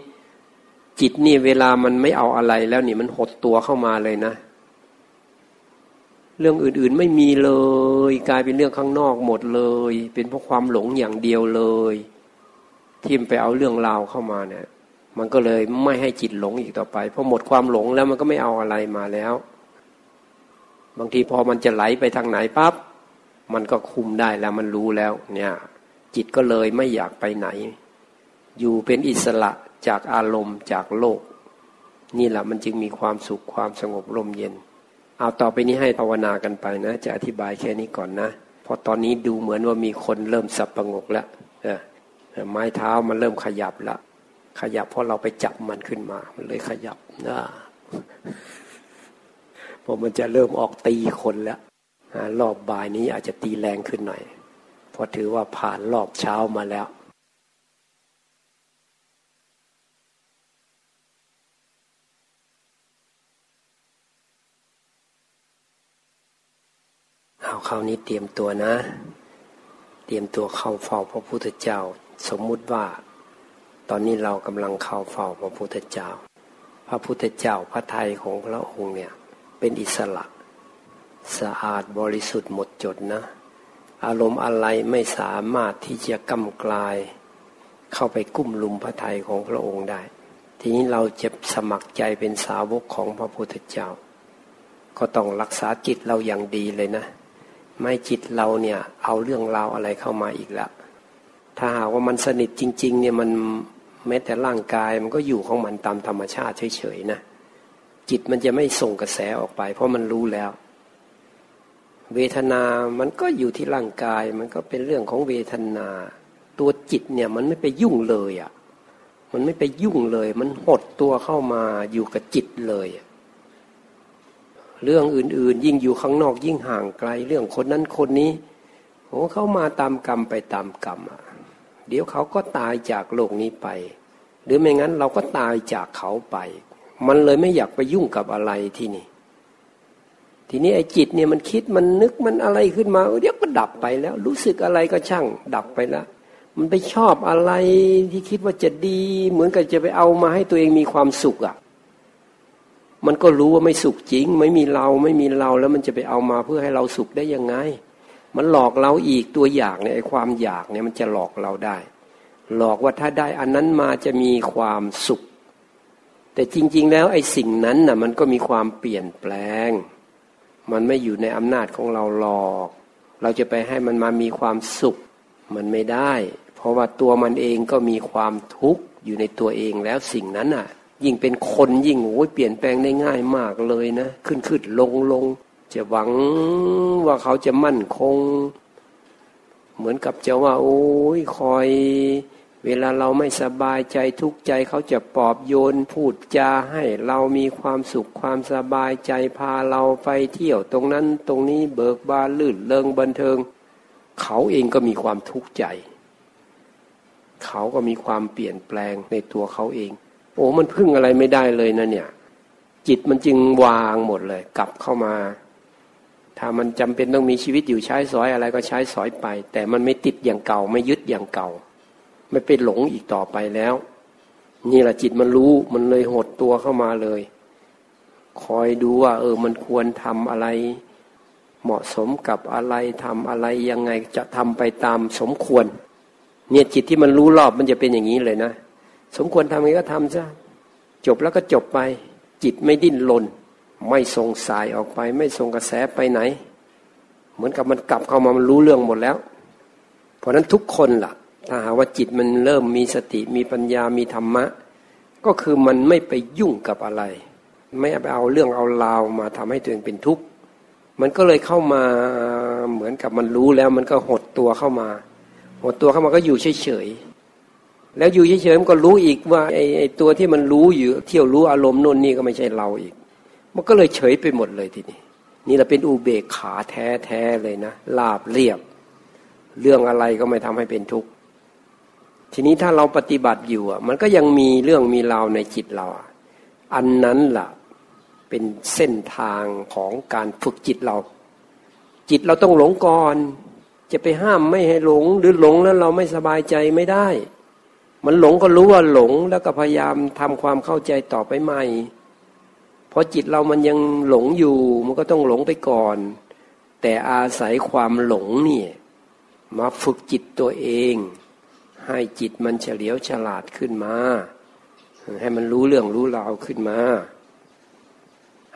จิตนี่เวลามันไม่เอาอะไรแล้วนี่มันหดตัวเข้ามาเลยนะ เรื่องอื่นๆไม่มีเลย กลายเป็นเรื่องข้างนอกหมดเลย เป็นเพราะความหลงอย่างเดียวเลยที่มไปเอาเรื่องราวเข้ามาเนี่ย มันก็เลยไม่ให้จิตหลงอีกต่อไปพอหมดความหลงแล้วมันก็ไม่เอาอะไรมาแล้ว บางทีพอมันจะไหลไปทางไหนปั๊บ มันก็คุมได้แล้วมันรู้แล้ว เนี่ย จิตก็เลยไม่อยากไปไหน อยู่เป็นอิสระจากอารมณ์จากโลก นี่แหละมันจึงมีความสุขความสงบร่มเย็น เอาต่อไปนี้ให้ภาวนากันไปนะ จะอธิบายแค่นี้ก่อนนะเพราะตอนนี้ดูเหมือนว่ามีคนเริ่มสับประงกแล้วไม้เท้ามันเริ่มขยับล้วขยับเพราะเราไปจับมันขึ้นมา มันเลยขยับนะพอมันจะเริ่มออกตีคนแล้ว รอบบ่ายนี้อาจจะตีแรงขึ้นหน่อย เพราะถือว่าผ่านรอบเช้ามาแล้วเอาคราวนี้เตรียมตัวนะ เตรียมตัวเข้าเฝ้าพระพุทธเจ้า สมมุติว่า ตอนนี้เรากำลังเข้าเฝ้าพระพุทธเจ้า พระพุทธเจ้าพระไทยของพระองค์เนี่ย เป็นอิสระ สะอาดบริสุทธิ์หมดจดนะ อารมณ์อะไรไม่สามารถที่จะกำกลาย เข้าไปกุ้มลุมพระไทยของพระองค์ได้ ทีนี้เราจะสมัครใจเป็นสาวกของพระพุทธเจ้า ก็ต้องรักษาจิตเราอย่างดีเลยนะ ไม่จิตเราเนี่ยเอาเรื่องราวอะไรเข้ามาอีกแล้วถ้าหากว่ามันสนิทจริง ๆ เนี่ยมันแม้แต่ร่างกายมันก็อยู่ของมันตามธรรมชาติเฉยๆนะจิตมันจะไม่ส่งกระแสออกไป เพราะมันรู้แล้ว เวทนา มันก็อยู่ที่ร่างกาย มันก็เป็นเรื่องของเวทนา ตัวจิตเนี่ยมันไม่ไปยุ่งเลยอะ่ะ มันไม่ไปยุ่งเลย มันหดตัวเข้ามาอยู่กับจิตเลย เรื่องอื่น ๆ ยิ่งอยู่ข้างนอกยิ่งห่างไกล เรื่องคนนั้นคนนี้โอ้เขามาตามกรรมไปตามกรรมอะ เดี๋ยวเขาก็ตายจากโลกนี้ไป หรือไม่งั้นเราก็ตายจากเขาไป มันเลยไม่อยากไปยุ่งกับอะไรที่นี่ ทีนี้ไอ้จิตเนี่ยมันคิดมันนึกมันอะไรขึ้นมาเดี๋ยวก็ดับไปแล้ว รู้สึกอะไรก็ช่างดับไปแล้ว มันไปชอบอะไรที่คิดว่าจะดี เหมือนกับจะไปเอามาให้ตัวเองมีความสุขอะ่ะ มันก็รู้ว่าไม่สุขจริง ไม่มีเราไม่มีเราแล้วมันจะไปเอามาเพื่อให้เราสุขได้ยังไง มันหลอกเราอีกตัวอย่างเนี่ยไอ้ความอยากเนี่ยมันจะหลอกเราได้ หลอกว่าถ้าได้อันนั้นมาจะมีความสุข แต่จริง ๆ แล้วไอ้สิ่งนั้นน่ะ มันก็มีความเปลี่ยนแปลง มันไม่อยู่ในอำนาจของเราหลอก เราจะไปให้มันมามีความสุข มันไม่ได้ เพราะว่าตัวมันเองก็มีความทุกข์อยู่ในตัวเองแล้วสิ่งนั้นอะ ยิ่งเป็นคนยิ่งโอ้ยเปลี่ยนแปลงได้ง่ายมากเลยนะ ขึ้นขึ้นลงลงจะหวังว่าเขาจะมั่นคง เหมือนกับจะว่า โอ้ยคอย เวลาเราไม่สบายใจทุกข์ใจเขาจะปลอบโยนพูดจาให้เรามีความสุขความสบายใจพาเราไปเที่ยวตรงนั้นตรงนี้เบิกบานลื่นเริงบันเทิง เขาเองก็มีความทุกข์ใจ เขาก็มีความเปลี่ยนแปลงในตัวเขาเอง โอ้มันพึ่งอะไรไม่ได้เลยนะเนี่ย จิตมันจึงวางหมดเลย กลับเข้ามา ถ้ามันจำเป็นต้องมีชีวิตอยู่ใช้สอยอะไรก็ใช้สอยไป แต่มันไม่ติดอย่างเก่าไม่ยึดอย่างเก่า ไม่ไปหลงอีกต่อไปแล้ว นี่แหละจิตมันรู้มันเลยหดตัวเข้ามาเลย คอยดูว่า เออ มันควรทำอะไร เหมาะสมกับอะไรทำอะไรยังไงจะทำไปตามสมควร เนี่ยจิตที่มันรู้รอบมันจะเป็นอย่างนี้เลยนะ สมควรทำไงก็ทำซะจบแล้วก็จบไป จิตไม่ดิ้นรนไม่ส่งสายออกไป ไม่ส่งกระแสไปไหน เหมือนกับมันกลับเข้ามามันรู้เรื่องหมดแล้ว เพราะนั้นทุกคนล่ะ ถ้าหาว่าจิตมันเริ่มมีสติมีปัญญามีธรรมะ ก็คือมันไม่ไปยุ่งกับอะไร ไม่ไปเอาเรื่องเอาราวมาทำให้ตัวเองเป็นทุกข์มันก็เลยเข้ามาเหมือนกับมันรู้แล้วมันก็หดตัวเข้ามา หดตัวเข้ามาก็อยู่เฉยๆแล้วอยู่เฉยๆมันก็รู้อีกว่าไอ้ไอตัวที่มันรู้อยู่เที่ยวรู้อารมณ์นู่นนี่ก็ไม่ใช่เราอีก มันก็เลยเฉยไปหมดเลยทีนี้นี่เราเป็นอุเบกขาแท้แท้เลยนะลาบเรียบ เรื่องอะไรก็ไม่ทำให้เป็นทุกข์ ทีนี้ถ้าเราปฏิบัติอยู่อะ มันก็ยังมีเรื่องมีราวในจิตเราอันนั้นล่ะเป็นเส้นทางของการฝึกจิตเรา จิตเราต้องหลงก่อน จะไปห้ามไม่ให้หลง หรือหลงแล้วเราไม่สบายใจไม่ได้ มันหลงก็รู้ว่าหลงแล้วก็พยายามทำความเข้าใจต่อไปใหม่เพราะจิตเรามันยังหลงอยู่ มันก็ต้องหลงไปก่อน แต่อาศัยความหลงนี่มาฝึกจิตตัวเอง ให้จิตมันเฉลียวฉลาดขึ้นมา ให้มันรู้เรื่องรู้ราวขึ้นมา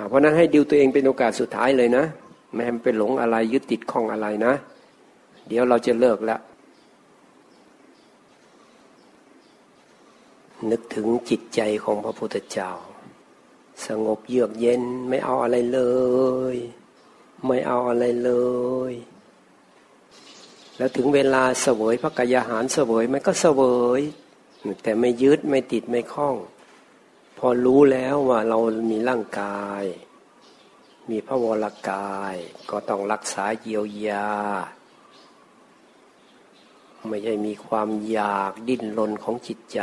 เพราะนั้นให้ดิวตัวเองเป็นโอกาสสุดท้ายเลยนะไม่ให้มันไปหลงอะไรยึดติดข้องอะไรนะ เดี๋ยวเราจะเลิกแล้วนึกถึงจิตใจของพระพุทธเจ้า สงบเยือกเย็นไม่เอาอะไรเลย ไม่เอาอะไรเลย แล้วถึงเวลาเสวยพระกายาหารเสวยมันก็เสวย แต่ไม่ยึดไม่ติดไม่คล้อง พอรู้แล้วว่าเรามีร่างกาย มีพระวรากาย ก็ต้องรักษาเยียวยา ไม่ใช่มีความอยากดิ้นรนของจิตใจ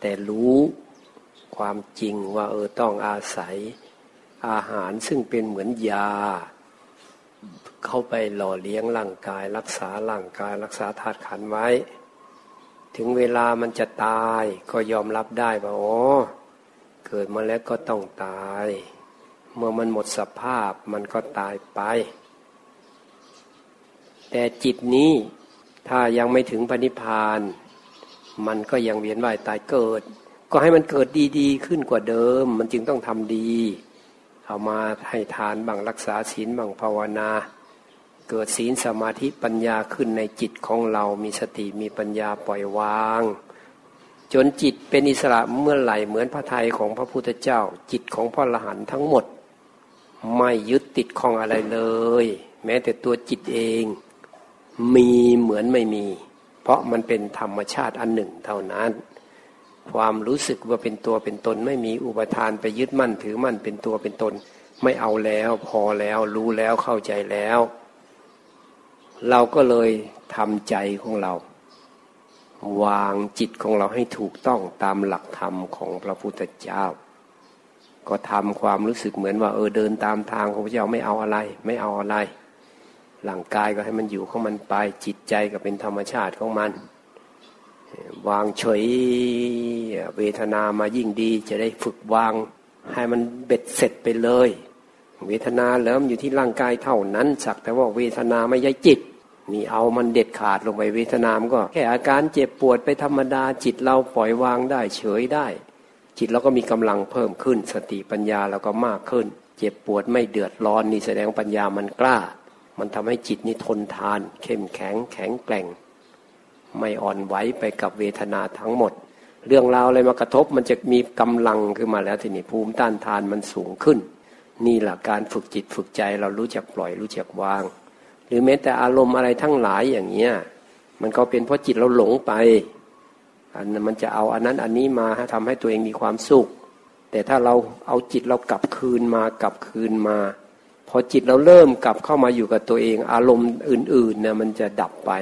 แต่รู้ความจริงว่าเออต้องอาศัยอาหารซึ่งเป็นเหมือนยา เข้าไปหล่อเลี้ยงร่างกาย รักษาร่างกาย รักษาธาตุขันไว้ ถึงเวลามันจะตายก็ยอมรับได้ว่าอ๋อเกิดมาแล้วก็ต้องตาย เมื่อมันหมดสภาพมันก็ตายไป แต่จิตนี้ถ้ายังไม่ถึงปณิพาน มันก็ยังเวียนว่ายตายเกิด ก็ให้มันเกิดดีๆ ขึ้นกว่าเดิม มันจึงต้องทำดีเอามาให้ทานบังรักษาศีลบังภาวนา เกิดศีลสมาธิปัญญาขึ้นในจิตของเรามีสติมีปัญญาปล่อยวาง จนจิตเป็นอิสระเมื่อไหร่เหมือนพระทัยของพระพุทธเจ้า จิตของพ่อละหันทั้งหมด ไม่ยึดติดของอะไรเลย แม้แต่ตัวจิตเอง มีเหมือนไม่มี เพราะมันเป็นธรรมชาติอันหนึ่งเท่านั้น ความรู้สึกว่าเป็นตัวเป็นตนไม่มีอุปทานไปยึดมั่นถือมั่นเป็นตัวเป็นตน ไม่เอาแล้ว พอแล้วรู้แล้วเข้าใจแล้ว เราก็เลยทำใจของเรา วางจิตของเราให้ถูกต้องตามหลักธรรมของพระพุทธเจ้า ก็ทำความรู้สึกเหมือนว่า เออเดินตามทางของพระเจ้าไม่เอาอะไร ไม่เอาอะไรหลังกายก็ให้มันอยู่ของมันไปจิตใจก็เป็นธรรมชาติของมัน วางเฉยเวทนามายิ่งดีจะได้ฝึกวางให้มันเบ็ดเสร็จไปเลย เวทนาเริ่มอยู่ที่ร่างกายเท่านั้น สักแต่ว่าเวทนาไม่ใช่จิต นี่เอามันเด็ดขาดลงไปเวทนามก็ แค่อาการเจ็บปวดไปธรรมดาจิตเราปล่อยวางได้เฉยได้ จิตเราก็มีกำลังเพิ่มขึ้น สติปัญญาเราก็มากขึ้น เจ็บปวดไม่เดือดร้อนนี่แสดงปัญญามันกล้า มันทำให้จิตนี้ทนทาน เข้มแข็งแข็งแกร่ง ไม่อ่อนไหวไปกับเวทนาทั้งหมด เรื่องราวอะไรมากระทบมันจะมีกำลังขึ้นมาแล้วทีนี้ภูมิต้านทานมันสูงขึ้น นี่แหละการฝึกจิตฝึกใจเรารู้จักปล่อยรู้จักวาง หรือแม้แต่อารมณ์อะไรทั้งหลายอย่างเงี้ยมันก็เป็นเพราะจิตเราหลงไปอันมันจะเอาอันนั้นอันนี้มาทำให้ตัวเองมีความสุข แต่ถ้าเราเอาจิตเรากลับคืนมากลับคืนมา พอจิตเราเริ่มกลับเข้ามาอยู่กับตัวเอง อารมณ์อื่นๆเนี่ยมันจะดับไป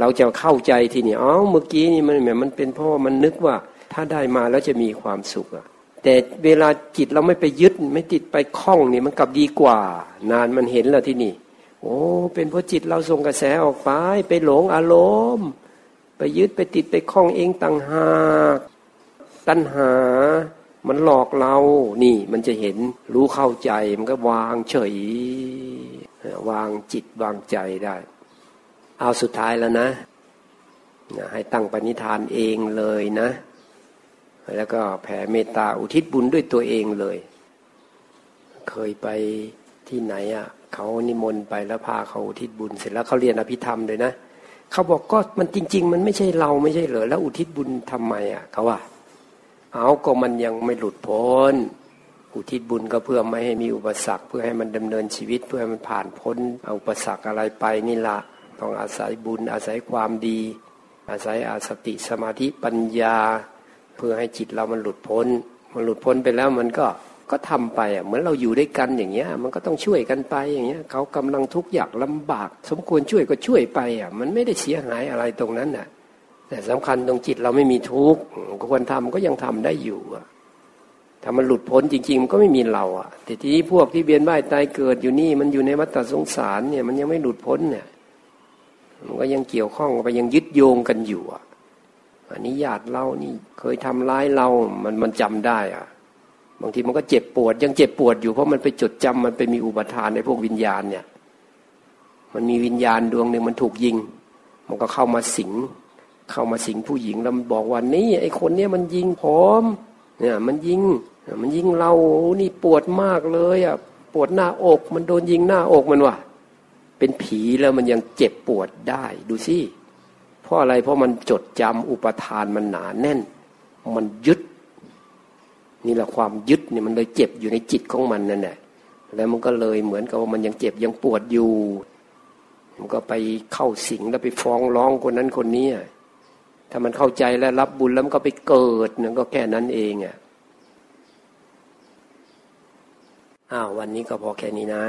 เราจะเข้าใจทีนี้อ๋อเมื่อกี้นี่มันเหมือนมันเป็นเพราะมันนึกว่า ถ้าได้มาแล้วจะมีความสุขอะ แต่เวลาจิตเราไม่ไปยึดไม่ติดไปคล้องนี่มันกลับดีกว่า นานมันเห็นแล้วที่นี่ โอ้เป็นเพราะจิตเราส่งกระแสออกไป ไปหลงอารมณ์ไปยึดไปติดไปคล้องเองต่างหากตัณหา มันหลอกเรา นี่ มันจะเห็นรู้เข้าใจ มันก็วางเฉย วางจิตวางใจได้ เอาสุดท้ายแล้วนะ ให้ตั้งปณิธานเองเลยนะ แล้วก็แผ่เมตตาอุทิศบุญด้วยตัวเองเลย เคยไปที่ไหนอะเขานิมนต์ไปแล้วพาเขาอุทิศบุญเสร็จแล้วเขาเรียนอภิธรรมเลยนะเขาบอกก็มันจริง ๆ มันไม่ใช่เราไม่ใช่เหรอแล้วอุทิศบุญทำไมอะเขาว่า เอาก็มันยังไม่หลุดพ้นอุทิศบุญก็เพื่อไม่ให้มีอุปสรรค เพื่อให้มันดำเนินชีวิตเพื่อให้มันผ่านพ้นเอาอุปสรรคอะไรไปนี่ละต้องอาศัยบุญอาศัยความดี อาศัยอาสติสมาธิปัญญา เพื่อให้จิตเรามันหลุดพ้น มันหลุดพ้นไปแล้วมันก็ก็ทำไปอะเหมือนเราอยู่ด้วยกันอย่างเงี้ย มันก็ต้องช่วยกันไปอย่างเงี้ยเขากำลังทุกข์ยากลำบาก สมควรช่วยก็ช่วยไปอะมันไม่ได้เสียหายอะไรตรงนั้นอะแต่สำคัญตรงจิตเราไม่มีทุกข์ควรทำก็ยังทำได้อยู่อะถ้ามันหลุดพ้นจริงๆมันก็ไม่มีเราอะ แต่ทีนี้พวกที่เบียนบ่ายตายเกิดอยู่นี่มันอยู่ในวัฏสงสารเนี่ยมันยังไม่หลุดพ้นเนี่ยมันก็ยังเกี่ยวข้องไปยังยึดโยงกันอยู่อะ อันนี้ญาติเรานี่เคยทำร้ายเรา มันมันจำได้อะ บางทีมันก็เจ็บปวด ยังเจ็บปวดอยู่เพราะมันไปจดจำมันไปมีอุปทานในพวกวิญญาณเนี่ย มันมีวิญญาณดวงหนึ่งมันถูกยิง มันก็เข้ามาสิง เข้ามาสิงผู้หญิงแล้วมันบอกว่านี่ไอ้คนเนี้ยมันยิงผมเนี่ยมันยิง มันยิงเรานี่ปวดมากเลยอะปวดหน้าอก มันโดนยิงหน้าอกมันว่ะเป็นผีแล้วมันยังเจ็บปวดได้ดูสิ เพราะอะไรเพราะมันจดจำอุปทานมันหนาแน่น มันยึด นี่แหละความยึดเนี่ยมันเลยเจ็บอยู่ในจิตของมันนั่นแหละแล้วมันก็เลยเหมือนกับว่ามันยังเจ็บยังปวดอยู่ มันก็ไปเข้าสิงแล้วไปฟ้องร้องคนนั้นคนนี้ถ้ามันเข้าใจและรับบุญแล้วมันก็ไปเกิดนั่นก็แค่นั้นเองอะอ้าววันนี้ก็พอแค่นี้นะ